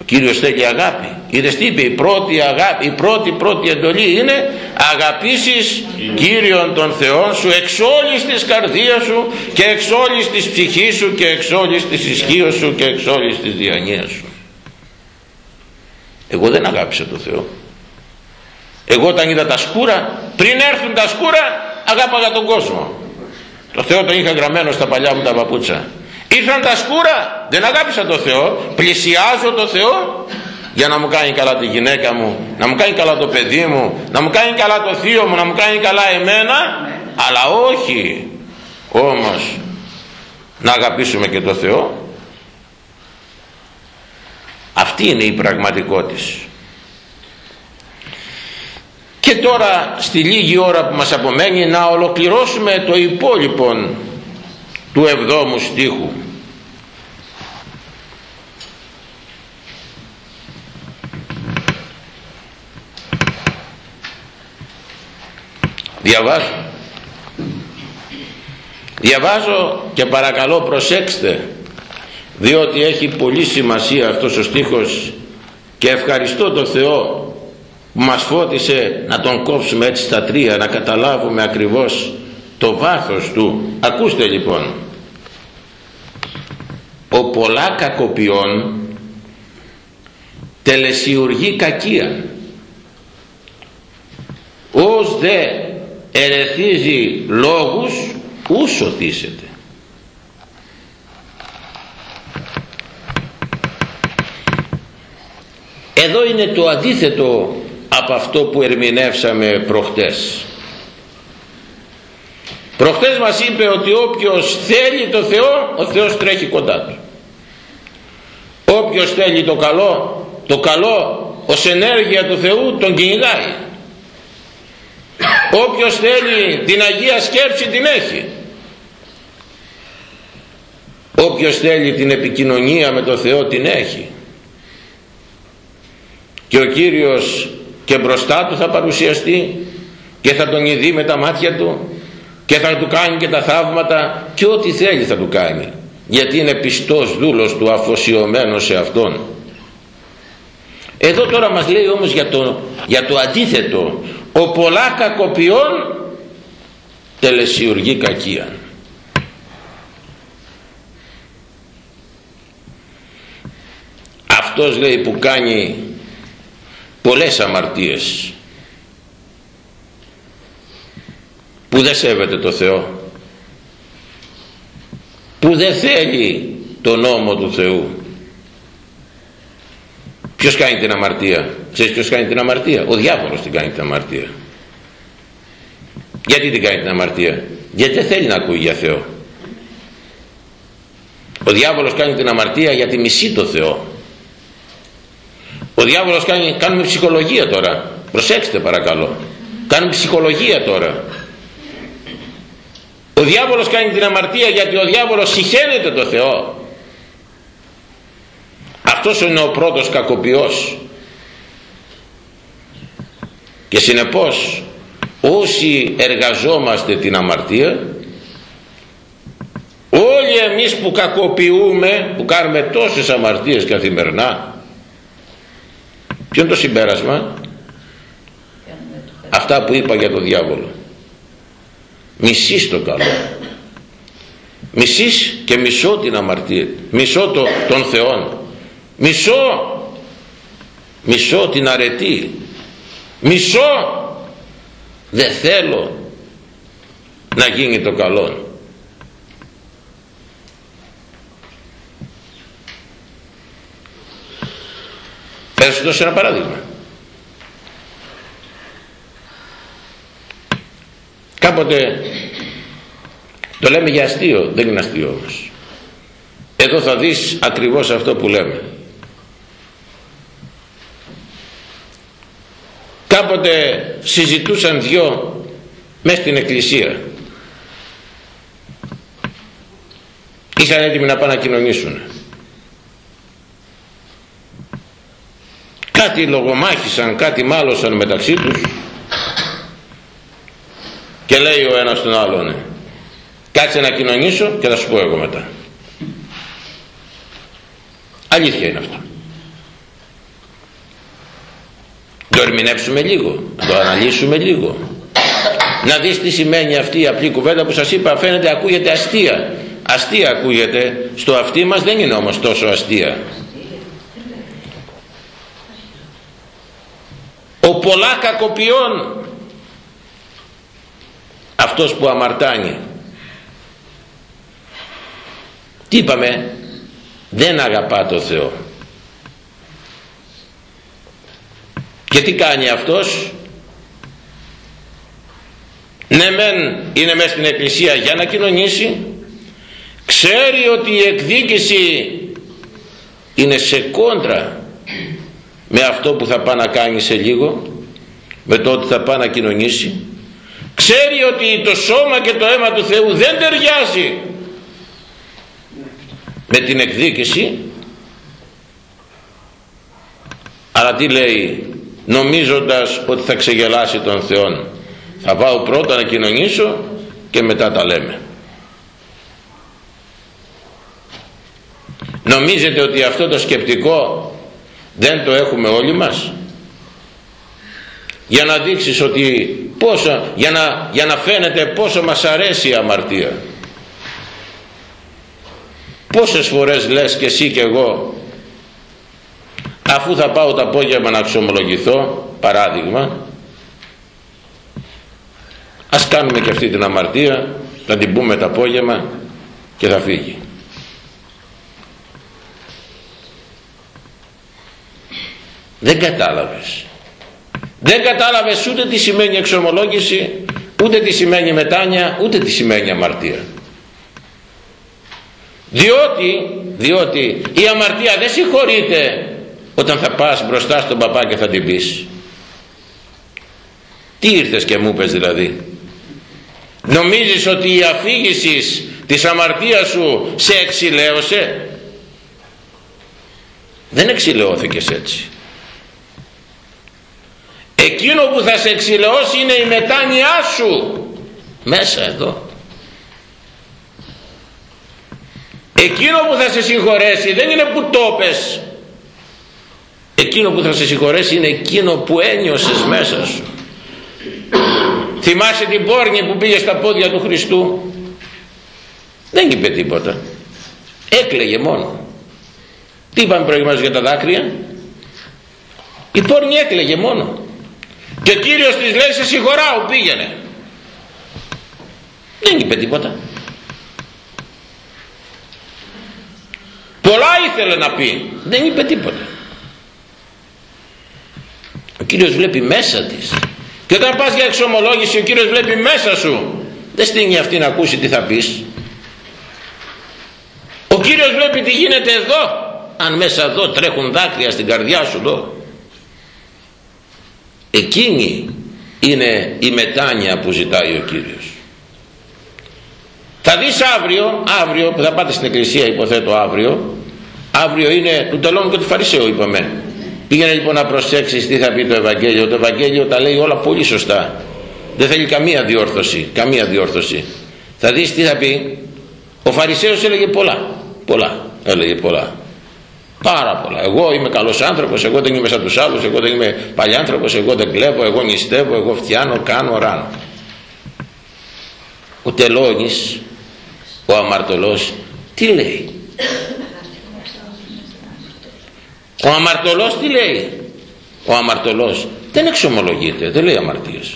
Ο Κύριος θέλει αγάπη. Είδες τι είπε η πρώτη αγάπη η πρώτη πρώτη εντολή είναι αγαπήσεις Κύριον τον Θεό σου εξ όλης της καρδίας σου και εξ όλης της ψυχής σου και εξ όλης της ισχύως σου και εξ όλης της διανοίας σου εγώ δεν αγάπησα το Θεό. Εγώ όταν είδα τα σκούρα πριν έρθουν τα σκούρα αγάπαγα τον κόσμο. Το Θεό το είχα γραμμένο στα παλιά μου τα παπούτσα. Ήρθαν τα σκούρα δεν αγάπησα το Θεό. Πλησιάζω το Θεό για να μου κάνει καλά τη γυναίκα μου να μου κάνει καλά το παιδί μου να μου κάνει καλά το θείο μου να μου κάνει καλά εμένα. Αλλά όχι όμως να αγαπήσουμε και το Θεό. Αυτή είναι η πραγματικότητα και τώρα στη λίγη ώρα που μας απομένει να ολοκληρώσουμε το υπόλοιπο του εβδόμου στίχου. Διαβάζω. Διαβάζω και παρακαλώ προσέξτε διότι έχει πολύ σημασία αυτός ο στίχος και ευχαριστώ τον Θεό που μας φώτισε να τον κόψουμε έτσι στα τρία να καταλάβουμε ακριβώς το βάθος του. Ακούστε λοιπόν. Ο πολλά κακοποιών τελεσιουργεί κακία. Ως δε ερεθίζει λόγους ου σωθήσετε εδώ είναι το αντίθετο από αυτό που ερμηνεύσαμε προχτές. Προχτές μας είπε ότι όποιος θέλει το Θεό ο Θεός τρέχει κοντά του. Όποιος θέλει το καλό το καλό ως ενέργεια του Θεού τον κυνηγάει. Όποιος θέλει την Αγία Σκέψη την έχει. Όποιος θέλει την επικοινωνία με το Θεό την έχει. Και ο Κύριος και μπροστά του θα παρουσιαστεί και θα τον ειδεί με τα μάτια του και θα του κάνει και τα θαύματα και ό,τι θέλει θα του κάνει γιατί είναι πιστός δούλος του αφοσιωμένος σε Αυτόν. Εδώ τώρα μας λέει όμως για το, για το αντίθετο ο πολλά κακοποιών τελεσιουργεί κακία αυτός λέει που κάνει πολλές αμαρτίες που δεν σέβεται το Θεό που δεν θέλει το νόμο του Θεού. Ποιος κάνει την αμαρτία; Ξέρεις ποιος κάνει την αμαρτία; Ο διάβολος την κάνει την αμαρτία. Γιατί την κάνει την αμαρτία; Γιατί δεν θέλει να ακούει για Θεό. Ο διάβολος κάνει την αμαρτία γιατί μισεί το Θεό ο διάβολος κάνει, κάνουμε ψυχολογία τώρα. Προσέξτε παρακαλώ. Κάνουμε ψυχολογία τώρα. Ο διάβολος κάνει την αμαρτία γιατί ο διάβολος συχαίνεται το Θεό. Αυτός είναι ο πρώτος κακοποιός. Και συνεπώς όσοι εργαζόμαστε την αμαρτία όλοι εμείς που κακοποιούμε που κάνουμε τόσες αμαρτίες καθημερινά ποιο είναι το συμπέρασμα; Αυτά που είπα για τον διάβολο. Μισείς το καλό. Μισείς και μισώ την αμαρτία. Μισώ το, τον Θεόν. Μισώ! Μισώ την αρετή. Μισώ! Δεν θέλω να γίνει το καλό Θα σου δώσω ένα παράδειγμα. Κάποτε το λέμε για αστείο, δεν είναι αστείο όμως. Εδώ θα δεις ακριβώς αυτό που λέμε. Κάποτε συζητούσαν δυο μέσα στην εκκλησία. Ήσαν έτοιμοι να πάνε να κοινωνήσουν. Κάτι λογομάχησαν, κάτι μάλωσαν μεταξύ τους. Και λέει ο ένας τον άλλον κάτσε να κοινωνήσω και θα σου πω εγώ μετά αλήθεια είναι αυτό το ερμηνεύσουμε λίγο το αναλύσουμε λίγο. Να δεις τι σημαίνει αυτή η απλή κουβέντα που σας είπα. Φαίνεται ακούγεται αστεία. Αστεία ακούγεται. Στο αυτή μας δεν είναι όμως τόσο αστεία ο πολλά κακοποιών. Αυτός που αμαρτάνει. Τι είπαμε; Δεν αγαπά το Θεό. Και τι κάνει αυτός; Ναι μεν είναι μέσα στην εκκλησία για να κοινωνήσει. Ξέρει ότι η εκδίκηση είναι σε κόντρα με αυτό που θα πάει να κάνει σε λίγο με το ότι θα πάει να κοινωνήσει ξέρει ότι το σώμα και το αίμα του Θεού δεν ταιριάζει. Με την εκδίκηση. Αλλά τι λέει νομίζοντας ότι θα ξεγελάσει τον Θεό θα πάω πρώτα να κοινωνήσω και μετά τα λέμε. Νομίζετε ότι αυτό το σκεπτικό δεν το έχουμε όλοι μας. Για να δείξεις ότι πόσο, για να, για να φαίνεται πόσο μας αρέσει η αμαρτία. Πόσες φορές λες και εσύ και εγώ αφού θα πάω το απόγευμα να ξομολογηθώ παράδειγμα ας κάνουμε και αυτή την αμαρτία θα την πούμε το απόγευμα και θα φύγει δεν κατάλαβες. Δεν κατάλαβες ούτε τι σημαίνει εξομολόγηση ούτε τι σημαίνει μετάνια ούτε τι σημαίνει αμαρτία. Διότι διότι η αμαρτία δεν συγχωρείται όταν θα πας μπροστά στον παπά και θα την πεις. Τι ήρθες και μου πες δηλαδή. Νομίζεις ότι η αφήγησης της αμαρτίας σου σε εξηλαίωσε; Δεν εξηλαιώθηκες έτσι εκείνο που θα σε εξηλαιώσει είναι η μετάνοιά σου. Μέσα εδώ. Εκείνο που θα σε συγχωρέσει δεν είναι που το πες. Εκείνο που θα σε συγχωρέσει είναι εκείνο που ένιωσες μέσα σου. Θυμάσαι την πόρνη που πήγε στα πόδια του Χριστού. Δεν είπε τίποτα. Έκλαιγε μόνο. Τι είπαμε προηγουμένως για τα δάκρυα; Η πόρνη έκλαιγε μόνο και ο Κύριος της λέει σε συγχωράω πήγαινε. Δεν είπε τίποτα. Πολλά ήθελε να πει δεν είπε τίποτα. Ο Κύριος βλέπει μέσα της. Και όταν πας για εξομολόγηση ο Κύριος βλέπει μέσα σου. Δεν στείνει αυτή να ακούσει τι θα πεις. Ο Κύριος βλέπει τι γίνεται εδώ. Αν μέσα εδώ τρέχουν δάκρυα στην καρδιά σου εδώ εκείνη είναι η μετάνοια που ζητάει ο Κύριος. Θα δεις αύριο αύριο που θα πάτε στην εκκλησία υποθέτω αύριο. Αύριο είναι του τελώνου και του Φαρισαίου είπαμε. Πήγαινε λοιπόν να προσέξεις τι θα πει το Ευαγγέλιο. Το Ευαγγέλιο τα λέει όλα πολύ σωστά. Δεν θέλει καμία διόρθωση καμία διόρθωση. Θα δεις τι θα πει. Ο Φαρισαίος έλεγε πολλά πολλά έλεγε πολλά πάρα πολλά. Εγώ είμαι καλός άνθρωπος εγώ δεν είμαι σαν τους άλλους εγώ δεν είμαι παλιάνθρωπος εγώ δεν κλέβω εγώ νηστεύω εγώ φτιάνω κάνω ράνω. Ο τελώνης ο αμαρτωλός τι λέει; Ο αμαρτωλός τι λέει; Ο αμαρτωλός δεν εξομολογείται δεν λέει αμαρτίες.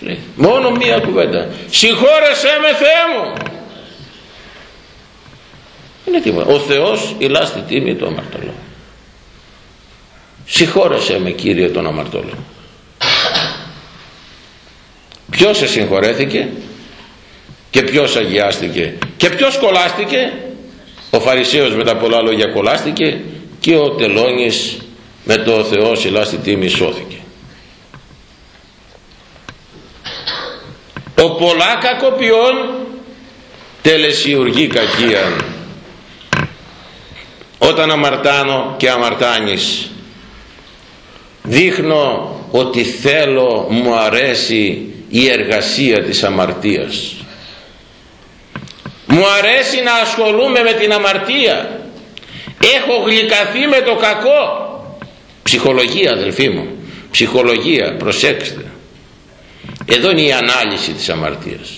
Λέει, μόνο μία κουβέντα. Συγχώρεσέ με Θεέ μου είναι τίποτα. Ο Θεός ηλά στη τίμη του αμαρτωλού. Συγχώρεσέ με Κύριε τον αμαρτωλό. Ποιος σε συγχωρέθηκε και ποιος αγιάστηκε και ποιος κολλάστηκε; Ο Φαρισαίος με τα πολλά λόγια κολλάστηκε και ο Τελώνης με το Θεός σιλά στη τίμη σώθηκε. Ο πολλά κακοποιών τελεσιουργεί κακίαν όταν αμαρτάνω και αμαρτάνεις. Δείχνω ότι θέλω μου αρέσει η εργασία της αμαρτίας. Μου αρέσει να ασχολούμαι με την αμαρτία. Έχω γλυκαθεί με το κακό. Ψυχολογία αδελφοί μου. Ψυχολογία προσέξτε. Εδώ είναι η ανάλυση της αμαρτίας.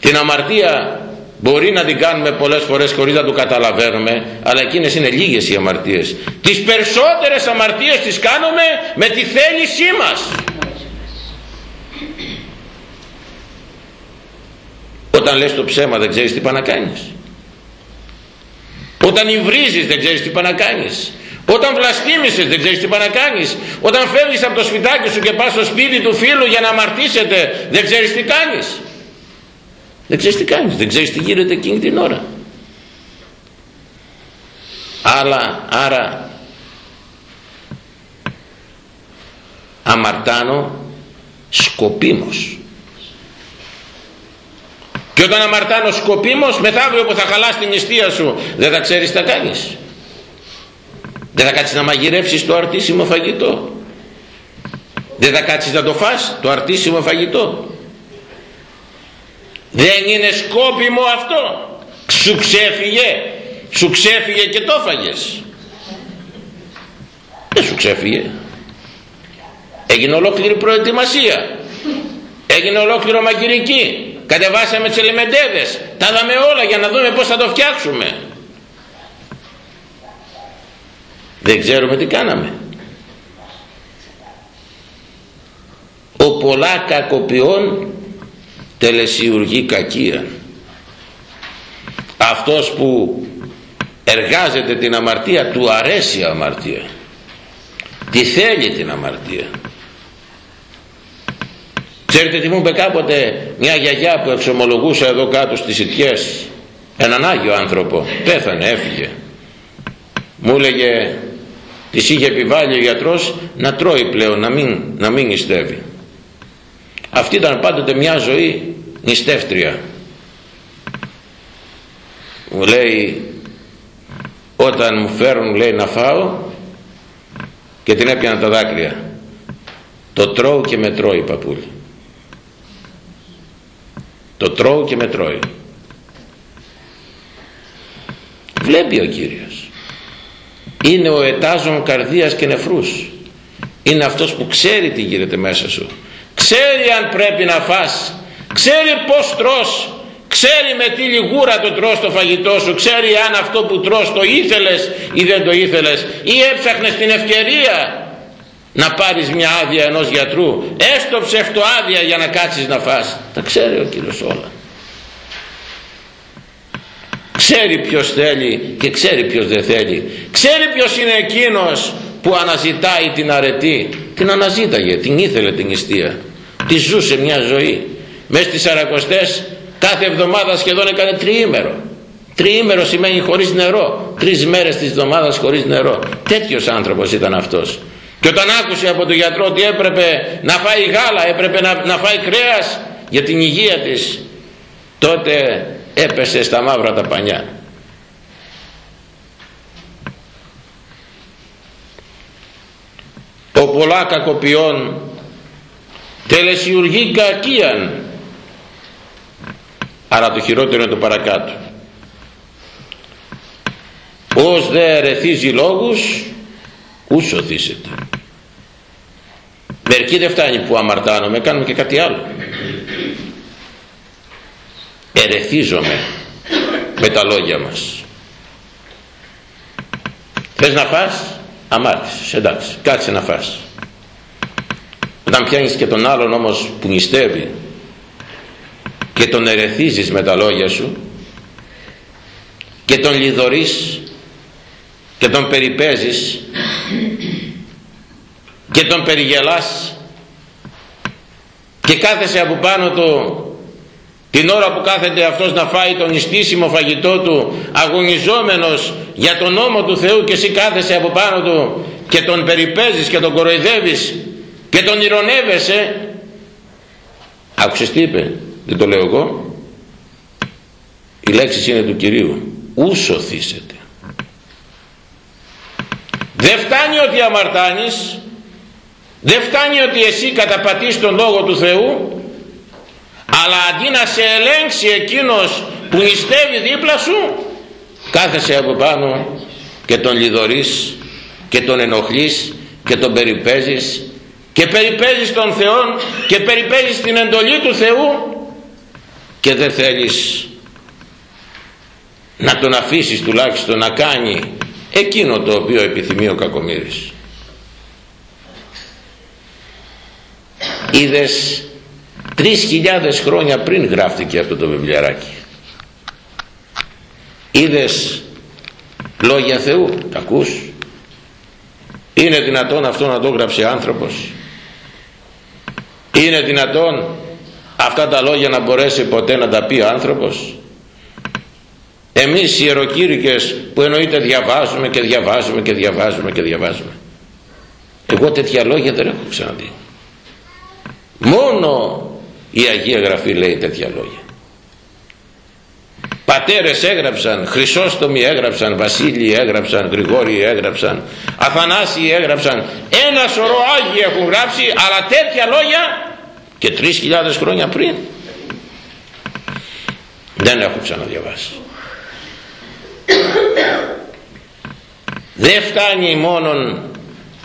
Την αμαρτία μπορεί να την κάνουμε πολλές φορές χωρίς να το καταλαβαίνουμε αλλά εκείνες είναι λίγες οι αμαρτίες τις περισσότερες αμαρτίες τις κάνουμε με τη θέλησή μας Όταν λες το ψέμα δεν ξέρεις τι πάνε να κάνεις. Όταν υβρίζεις δεν ξέρεις τι πάνε να κάνεις. Όταν βλαστήμησες δεν ξέρεις τι πάνε να κάνεις. Όταν φεύγεις από το σπιτάκι σου και πας στο σπίτι του φίλου για να αμαρτήσετε δεν ξέρεις τι κάνεις. Δεν ξέρεις τι κάνεις. Δεν ξέρεις τι γίνεται εκείνη την ώρα. Αλλά, άρα αμαρτάνω σκοπίμως και όταν αμαρτάνω σκοπίμως μεθαύριο που θα χαλάσει την νηστεία σου δεν θα ξέρεις τι θα κάνεις δεν θα κάτσεις να μαγειρεύσεις το αρτήσιμο φαγητό δεν θα κάτσεις να το φας το αρτήσιμο φαγητό δεν είναι σκόπιμο αυτό. Σου ξέφυγε. Σου ξέφυγε και το φαγες δεν σου ξέφυγε. Έγινε ολόκληρη προετοιμασία. Έγινε ολόκληρο μαγειρική. Κατεβάσαμε τις ελεμεντέδες τα δάμε όλα για να δούμε πως θα το φτιάξουμε. Δεν ξέρουμε τι κάναμε. Ο πολλά κακοποιών τελεσιουργεί κακία. Αυτός που εργάζεται την αμαρτία του αρέσει η αμαρτία. Τη θέλει την αμαρτία. Ξέρετε τι μου είπε κάποτε μια γιαγιά που εξομολογούσε εδώ κάτω στις Ιτιές έναν Άγιο άνθρωπο. Πέθανε έφυγε. Μου έλεγε της είχε επιβάλει ο γιατρός να τρώει πλέον να μην, να μην νηστεύει αυτή ήταν πάντοτε μια ζωή νηστεύτρια. Μου λέει όταν μου φέρουν λέει να φάω και την έπιανα τα δάκρυα. Το τρώω και με τρώει παππούλη. Το τρώω και με τρώει. Βλέπει ο Κύριος. Είναι ο ετάζων καρδίας και νεφρούς. Είναι αυτός που ξέρει τι γίνεται μέσα σου ξέρει αν πρέπει να φας. Ξέρει πως τρως. Ξέρει με τι λιγούρα το τρως το φαγητό σου. Ξέρει αν αυτό που τρως το ήθελες ή δεν το ήθελες. Ή έψαχνες την ευκαιρία να πάρεις μια άδεια ενός γιατρού. Έστω ψευτοάδεια για να κάτσεις να φας. Τα ξέρει ο Κύριος όλα. Ξέρει ποιος θέλει και ξέρει ποιος δεν θέλει. Ξέρει ποιος είναι εκείνος που αναζητάει την αρετή την αναζήταγε, την ήθελε την νηστεία. Τη ζούσε μια ζωή. Μέσα στις Σαρακοστές κάθε εβδομάδα σχεδόν έκανε τριήμερο. Τριήμερο σημαίνει χωρίς νερό. Τρεις μέρες της εβδομάδας χωρίς νερό. Τέτοιος άνθρωπος ήταν αυτός. Και όταν άκουσε από τον γιατρό ότι έπρεπε να φάει γάλα έπρεπε να, να φάει κρέας για την υγεία της τότε έπεσε στα μαύρα τα πανιά ο πολλά κακοποιών τελεσιουργεί κακίαν. Αλλά το χειρότερο είναι το παρακάτω. Ως δε ερεθίζει λόγους ους σωθήσετε μερικοί δεν φτάνει που αμαρτάνομαι κάνουμε και κάτι άλλο. Ερεθίζομαι με τα λόγια μας. Θες να φας; Αμάρτησες εντάξει κάτσε να φας. Όταν πιάνεις και τον άλλον όμως που νηστεύει και τον ερεθίζεις με τα λόγια σου και τον λιδωρείς και τον περιπέζεις και τον περιγελάς και κάθεσαι από πάνω του την ώρα που κάθεται αυτός να φάει τον ιστίσιμο φαγητό του αγωνιζόμενος για τον νόμο του Θεού και εσύ κάθεσαι από πάνω του και τον περιπέζεις και τον κοροϊδεύεις και τον ηρωνεύεσαι. Άκουσες τι είπε; Δεν το λέω εγώ. Η λέξη είναι του Κυρίου. Ούσο θύσετε δεν φτάνει ότι αμαρτάνεις δεν φτάνει ότι εσύ καταπατείς τον Λόγο του Θεού αλλά αντί να σε ελέγξει εκείνος που νηστεύει δίπλα σου κάθεσαι από πάνω και τον λιδωρείς και τον ενοχλείς και τον περιπέζεις και περιπέζεις τον Θεό και περιπέζεις την εντολή του Θεού και δεν θέλεις να τον αφήσεις τουλάχιστον να κάνει εκείνο το οποίο επιθυμεί ο κακομύρης είδες τρεις χιλιάδες χρόνια πριν γράφτηκε αυτό το βιβλιαράκι. Είδες λόγια Θεού τα ακούς; Είναι δυνατόν αυτό να το γράψει άνθρωπος; Είναι δυνατόν αυτά τα λόγια να μπορέσει ποτέ να τα πει ο άνθρωπος; Εμείς οι ιεροκήρυκες που εννοείται διαβάζουμε και διαβάζουμε και διαβάζουμε και διαβάζουμε. Εγώ τέτοια λόγια δεν έχω ξαναδεί. Μόνο η Αγία Γραφή λέει τέτοια λόγια. Πατέρες έγραψαν Χρυσόστομοι έγραψαν Βασίλειοι έγραψαν Γρηγόροι έγραψαν Αθανάσιοι έγραψαν. Ένα σωρό Άγιοι έχουν γράψει αλλά τέτοια λόγια και τρεις χιλιάδες χρόνια πριν δεν έχω ξαναδιαβάσει. Δεν φτάνει μόνον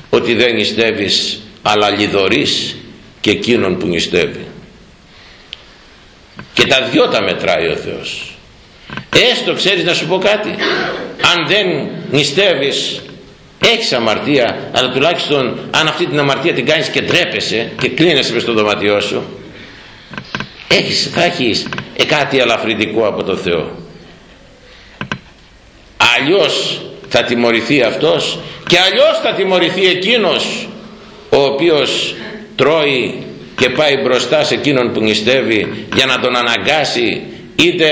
ότι δεν νηστεύεις αλλά λιδωρείς και εκείνον που νηστεύει και τα δυο τα μετράει ο Θεός. Έστω ξέρεις να σου πω κάτι. Αν δεν νηστεύεις έχεις αμαρτία αλλά τουλάχιστον αν αυτή την αμαρτία την κάνεις και ντρέπεσαι και κλείνεσαι μες στο δωματιό σου έχεις, θα έχεις κάτι ελαφρυντικό από το Θεό. Αλλιώς θα τιμωρηθεί αυτός και αλλιώς θα τιμωρηθεί εκείνος ο οποίος τρώει και πάει μπροστά σε εκείνον που νηστεύει για να τον αναγκάσει είτε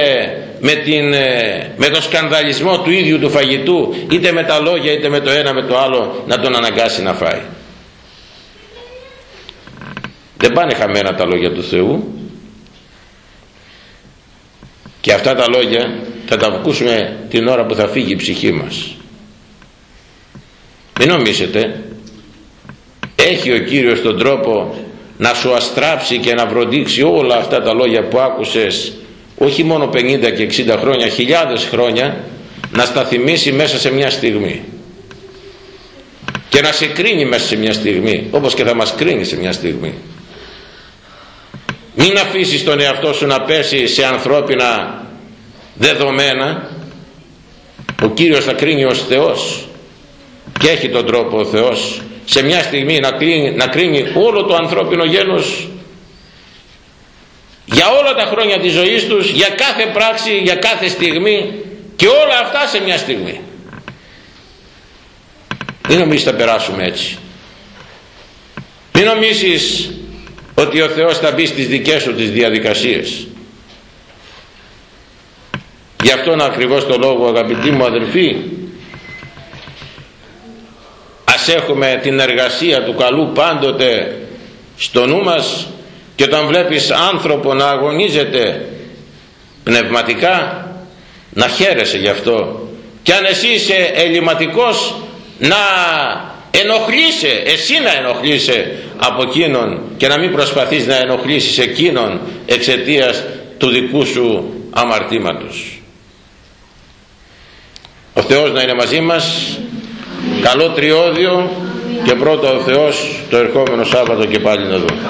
με, την, ε, με το σκανδαλισμό του ίδιου του φαγητού είτε με τα λόγια είτε με το ένα με το άλλο να τον αναγκάσει να φάει. Δεν πάνε χαμένα τα λόγια του Θεού. Και αυτά τα λόγια θα τα ακούσουμε την ώρα που θα φύγει η ψυχή μας. Μην νομίζετε έχει ο Κύριος τον τρόπο να σου αστράψει και να βροντίξει όλα αυτά τα λόγια που άκουσες όχι μόνο 50 και 60 χρόνια χιλιάδες χρόνια να στα θυμίσει μέσα σε μια στιγμή. Και να σε κρίνει μέσα σε μια στιγμή όπως και θα μας κρίνει σε μια στιγμή. Μην αφήσεις τον εαυτό σου να πέσει σε ανθρώπινα δεδομένα. Ο Κύριος θα κρίνει ως Θεός και έχει τον τρόπο ο Θεός σε μια στιγμή να, κρίνει, να κρίνει όλο το ανθρώπινο γένος για όλα τα χρόνια της ζωής τους για κάθε πράξη, για κάθε στιγμή και όλα αυτά σε μια στιγμή. Μην νομίζεις θα περάσουμε έτσι. Μην νομίζεις ότι ο Θεός θα μπει στις δικές σου τις διαδικασίες. Γι' αυτόν ακριβώς το λόγο αγαπητοί μου αδελφοί ας έχουμε την εργασία του καλού πάντοτε στο νου μας και όταν βλέπεις άνθρωπο να αγωνίζεται πνευματικά να χαίρεσαι γι' αυτό. Και αν εσύ είσαι ελληματικός να ενοχλείσαι εσύ να ενοχλείσαι από εκείνον και να μην προσπαθείς να ενοχλήσεις εκείνον εξαιτίας του δικού σου αμαρτήματος. Ο Θεός να είναι μαζί μας καλό τριώδιο και πρώτο ο Θεός το ερχόμενο Σάββατο και πάλι να δούμε